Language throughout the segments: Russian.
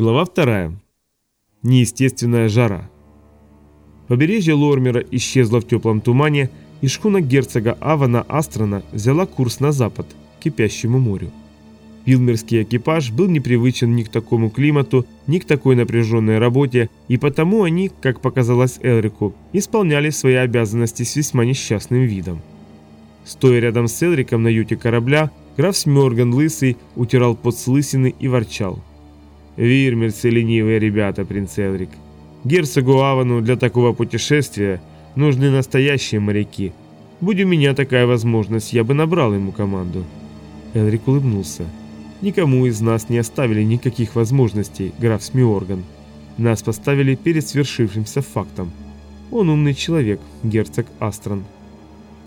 Глава вторая. Неестественная жара. Побережье Лормера исчезло в теплом тумане, и шхуна герцога Авана Астрона взяла курс на запад, к кипящему морю. Вилмерский экипаж был непривычен ни к такому климату, ни к такой напряженной работе, и потому они, как показалось Элрику, исполняли свои обязанности с весьма несчастным видом. Стоя рядом с Элриком на юте корабля, граф Смёрган Лысый утирал пот с лысины и ворчал. Вирмерцы ленивые ребята, принц Элрик. Герцогу Авану для такого путешествия нужны настоящие моряки. Будь у меня такая возможность, я бы набрал ему команду. Элрик улыбнулся. Никому из нас не оставили никаких возможностей, граф Смиорган. Нас поставили перед свершившимся фактом. Он умный человек, герцог Астрон.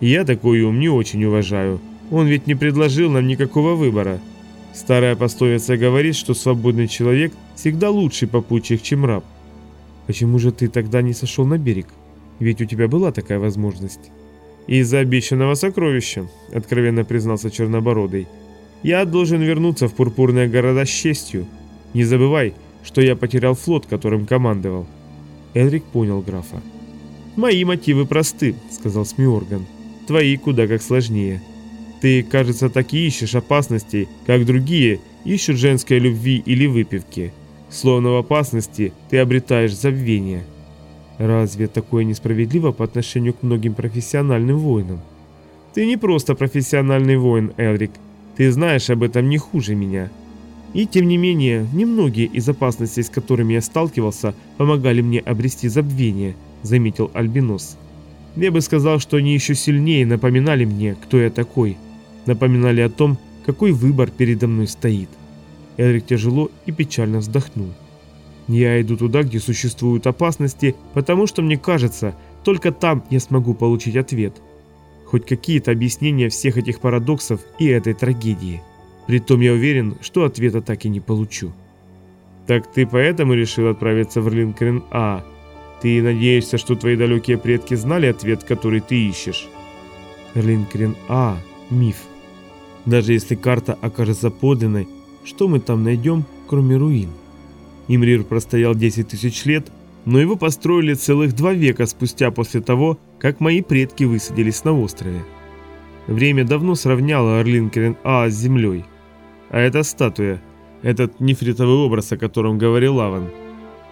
Я такой ум не очень уважаю. Он ведь не предложил нам никакого выбора. Старая пословица говорит, что свободный человек всегда лучший попутчик, чем раб. Почему же ты тогда не сошел на берег? Ведь у тебя была такая возможность. Из-за обещанного сокровища, откровенно признался Чернобородый. Я должен вернуться в пурпурные города с честью. Не забывай, что я потерял флот, которым командовал. Элрик понял графа. «Мои мотивы просты», — сказал Смиорган. «Твои куда как сложнее. Ты, кажется, так и ищешь опасностей, как другие ищут женской любви или выпивки. Словно в опасности ты обретаешь забвение. Разве такое несправедливо по отношению к многим профессиональным воинам? Ты не просто профессиональный воин, Элрик. Ты знаешь об этом не хуже меня. И тем не менее, немногие из опасностей, с которыми я сталкивался, помогали мне обрести забвение, заметил Альбинос. Я бы сказал, что они еще сильнее напоминали мне, кто я такой – напоминали о том, какой выбор передо мной стоит. Элрик тяжело и печально вздохнул. Я иду туда, где существуют опасности, потому что мне кажется, только там я смогу получить ответ. Хоть какие-то объяснения всех этих парадоксов и этой трагедии. Притом я уверен, что ответа так и не получу. Так ты поэтому решил отправиться в Рлинкрен А? Ты надеешься, что твои далекие предки знали ответ, который ты ищешь? Рлинкрен А – миф. Даже если карта окажется подлинной, что мы там найдем, кроме руин? Имрир простоял 10 тысяч лет, но его построили целых два века спустя после того, как мои предки высадились на острове. Время давно сравняло Орлинкерен А с землей. А эта статуя, этот нефритовый образ, о котором говорил Лаван.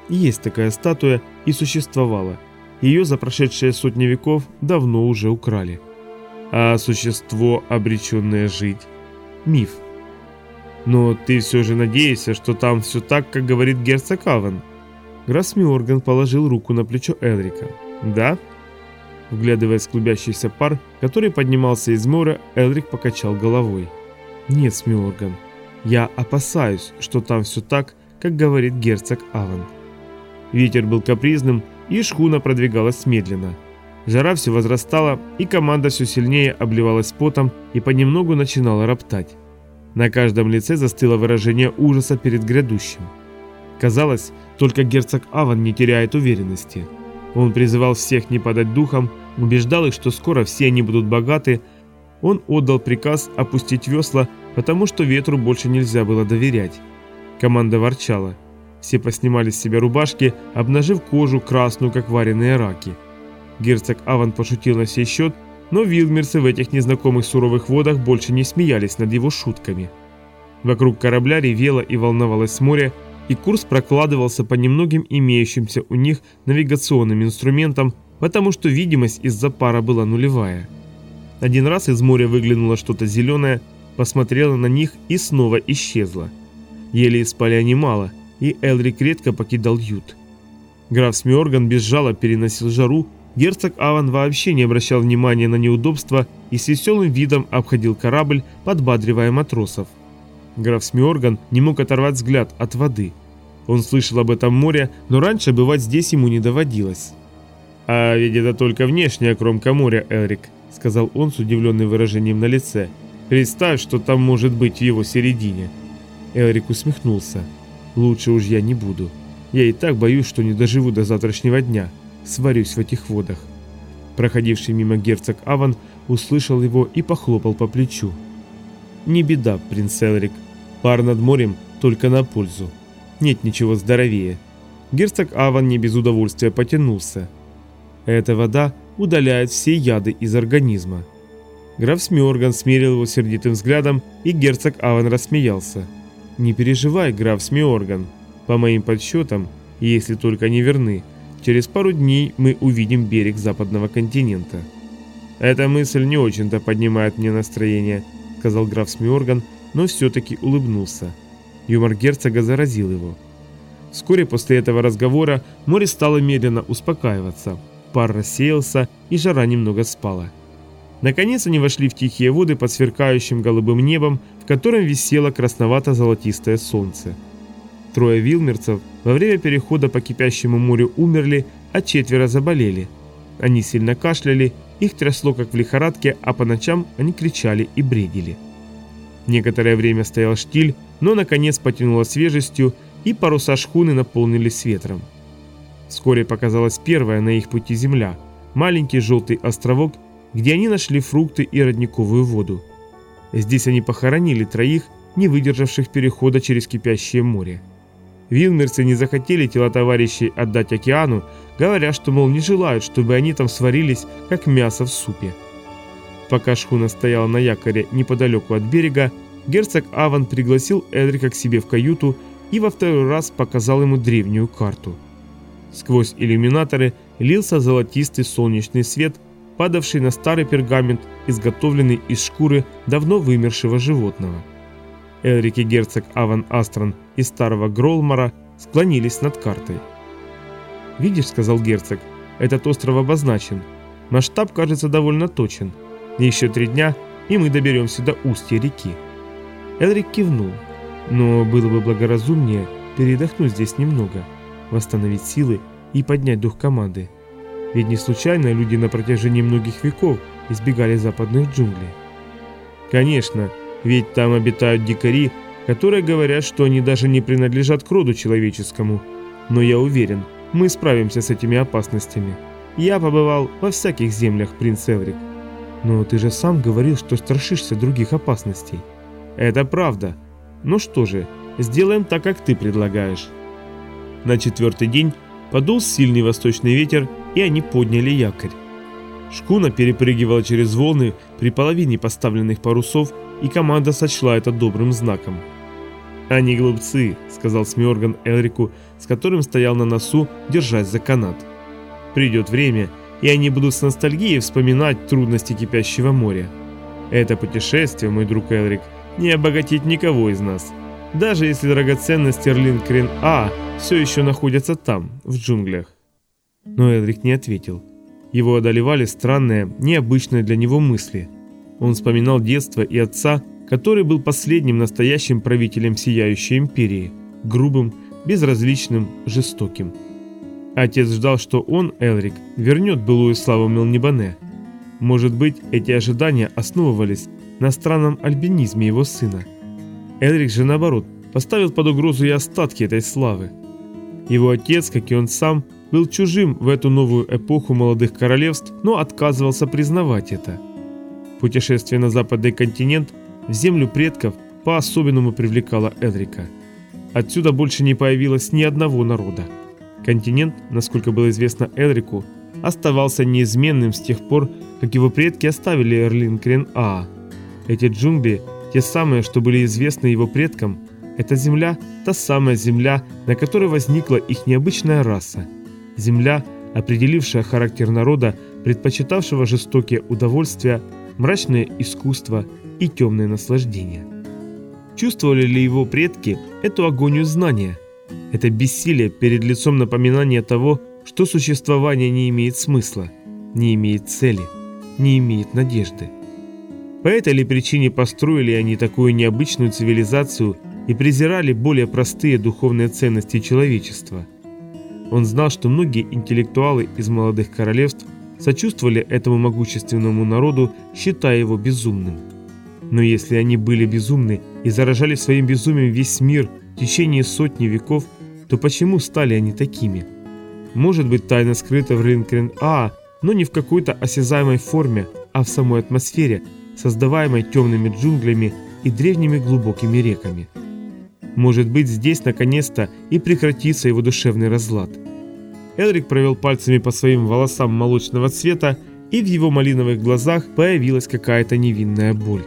Есть такая статуя и существовала. Ее за прошедшие сотни веков давно уже украли а существо, обреченное жить – миф. Но ты все же надеешься, что там все так, как говорит герцог Аван. Грасмиорган положил руку на плечо Элрика. «Да?» Вглядываясь в клубящийся пар, который поднимался из моря, Элрик покачал головой. «Нет, Смиорган, я опасаюсь, что там все так, как говорит герцог Аван». Ветер был капризным, и шхуна продвигалась медленно – Жара все возрастала, и команда все сильнее обливалась потом и понемногу начинала роптать. На каждом лице застыло выражение ужаса перед грядущим. Казалось, только герцог Аван не теряет уверенности. Он призывал всех не падать духом, убеждал их, что скоро все они будут богаты. Он отдал приказ опустить весла, потому что ветру больше нельзя было доверять. Команда ворчала. Все поснимали с себя рубашки, обнажив кожу красную, как вареные раки. Герцог Аван пошутил на сей счет, но вилмерсы в этих незнакомых суровых водах больше не смеялись над его шутками. Вокруг корабля ревело и волновалось море, и курс прокладывался по немногим имеющимся у них навигационным инструментам, потому что видимость из-за пара была нулевая. Один раз из моря выглянуло что-то зеленое, посмотрело на них и снова исчезло. Еле спали они мало, и Элрик редко покидал ют. Граф Смиорган без жала переносил жару, Герцог Аван вообще не обращал внимания на неудобства и с веселым видом обходил корабль, подбадривая матросов. Граф Смиорган не мог оторвать взгляд от воды. Он слышал об этом море, но раньше бывать здесь ему не доводилось. «А ведь это только внешняя кромка моря, Элрик», — сказал он с удивленным выражением на лице. «Представь, что там может быть в его середине». Элрик усмехнулся. «Лучше уж я не буду. Я и так боюсь, что не доживу до завтрашнего дня» сварюсь в этих водах. Проходивший мимо герцог Аван услышал его и похлопал по плечу. «Не беда, принц Элрик. Пар над морем только на пользу. Нет ничего здоровее. Герцог Аван не без удовольствия потянулся. Эта вода удаляет все яды из организма. Граф Смёрган смерил его сердитым взглядом, и герцог Аван рассмеялся. «Не переживай, граф Смёрган. По моим подсчетам, если только они верны, через пару дней мы увидим берег западного континента». «Эта мысль не очень-то поднимает мне настроение», — сказал граф Смиорган, но все-таки улыбнулся. Юмор герцога заразил его. Вскоре после этого разговора море стало медленно успокаиваться, пар рассеялся и жара немного спала. Наконец они вошли в тихие воды под сверкающим голубым небом, в котором висело красновато-золотистое солнце. Трое вилмерцев во время перехода по кипящему морю умерли, а четверо заболели. Они сильно кашляли их трясло как в лихорадке, а по ночам они кричали и бредили. Некоторое время стоял штиль, но наконец потянуло свежестью, и паруса шхуны наполнились ветром. Вскоре показалась первая на их пути земля, маленький желтый островок, где они нашли фрукты и родниковую воду. Здесь они похоронили троих, не выдержавших перехода через кипящее море. Вилмерцы не захотели тела товарищей отдать океану, говоря, что, мол, не желают, чтобы они там сварились, как мясо в супе. Пока шхуна стояла на якоре неподалеку от берега, герцог Аван пригласил Эдрика к себе в каюту и во второй раз показал ему древнюю карту. Сквозь иллюминаторы лился золотистый солнечный свет, падавший на старый пергамент, изготовленный из шкуры давно вымершего животного. Элрик и герцог Аван Астрон из старого Гролмара склонились над картой. «Видишь», — сказал герцог, — «этот остров обозначен. Масштаб кажется довольно точен. Еще три дня, и мы доберемся до устья реки». Элрик кивнул. «Но было бы благоразумнее передохнуть здесь немного, восстановить силы и поднять дух команды. Ведь не случайно люди на протяжении многих веков избегали западных джунглей». «Конечно», ведь там обитают дикари, которые говорят, что они даже не принадлежат к роду человеческому. Но я уверен, мы справимся с этими опасностями. Я побывал во всяких землях, принц Эврик. Но ты же сам говорил, что страшишься других опасностей. Это правда. Ну что же, сделаем так, как ты предлагаешь. На четвертый день подул сильный восточный ветер, и они подняли якорь. Шкуна перепрыгивала через волны при половине поставленных парусов, и команда сочла это добрым знаком. «Они глупцы», — сказал Смёрган Элрику, с которым стоял на носу, держась за канат. «Придет время, и они будут с ностальгией вспоминать трудности кипящего моря. Это путешествие, мой друг Элрик, не обогатит никого из нас, даже если драгоценности Рлинкрен А все еще находятся там, в джунглях». Но Элрик не ответил. Его одолевали странные, необычные для него мысли — он вспоминал детство и отца, который был последним настоящим правителем Сияющей Империи, грубым, безразличным, жестоким. Отец ждал, что он, Элрик, вернет былую славу Мелнибане. Может быть, эти ожидания основывались на странном альбинизме его сына. Элрик же, наоборот, поставил под угрозу и остатки этой славы. Его отец, как и он сам, был чужим в эту новую эпоху молодых королевств, но отказывался признавать это – Путешествие на западный континент в землю предков по-особенному привлекало Эдрика. Отсюда больше не появилось ни одного народа. Континент, насколько было известно Эдрику, оставался неизменным с тех пор, как его предки оставили Эрлинкрен А. Эти джунгли, те самые, что были известны его предкам, эта земля – та самая земля, на которой возникла их необычная раса. Земля, определившая характер народа, предпочитавшего жестокие удовольствия мрачное искусство и темное наслаждение. Чувствовали ли его предки эту агонию знания? Это бессилие перед лицом напоминания того, что существование не имеет смысла, не имеет цели, не имеет надежды. По этой ли причине построили они такую необычную цивилизацию и презирали более простые духовные ценности человечества? Он знал, что многие интеллектуалы из молодых королевств – сочувствовали этому могущественному народу, считая его безумным. Но если они были безумны и заражали своим безумием весь мир в течение сотни веков, то почему стали они такими? Может быть, тайна скрыта в Ринкрен А, но не в какой-то осязаемой форме, а в самой атмосфере, создаваемой темными джунглями и древними глубокими реками. Может быть, здесь наконец-то и прекратится его душевный разлад. Элрик провел пальцами по своим волосам молочного цвета, и в его малиновых глазах появилась какая-то невинная боль.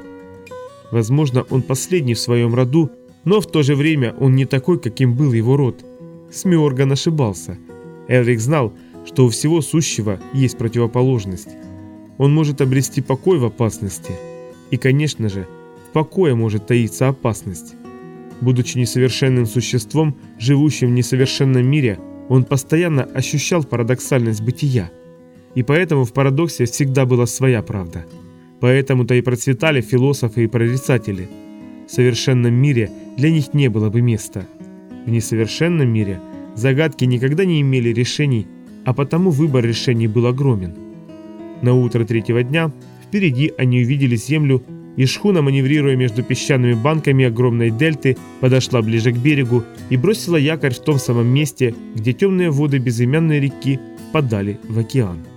Возможно, он последний в своем роду, но в то же время он не такой, каким был его род. Смиорган ошибался. Элрик знал, что у всего сущего есть противоположность. Он может обрести покой в опасности. И, конечно же, в покое может таиться опасность. Будучи несовершенным существом, живущим в несовершенном мире, он постоянно ощущал парадоксальность бытия. И поэтому в парадоксе всегда была своя правда. Поэтому-то и процветали философы и прорицатели. В совершенном мире для них не было бы места. В несовершенном мире загадки никогда не имели решений, а потому выбор решений был огромен. На утро третьего дня впереди они увидели землю и шхуна, маневрируя между песчаными банками огромной дельты, подошла ближе к берегу и бросила якорь в том самом месте, где темные воды безымянной реки впадали в океан.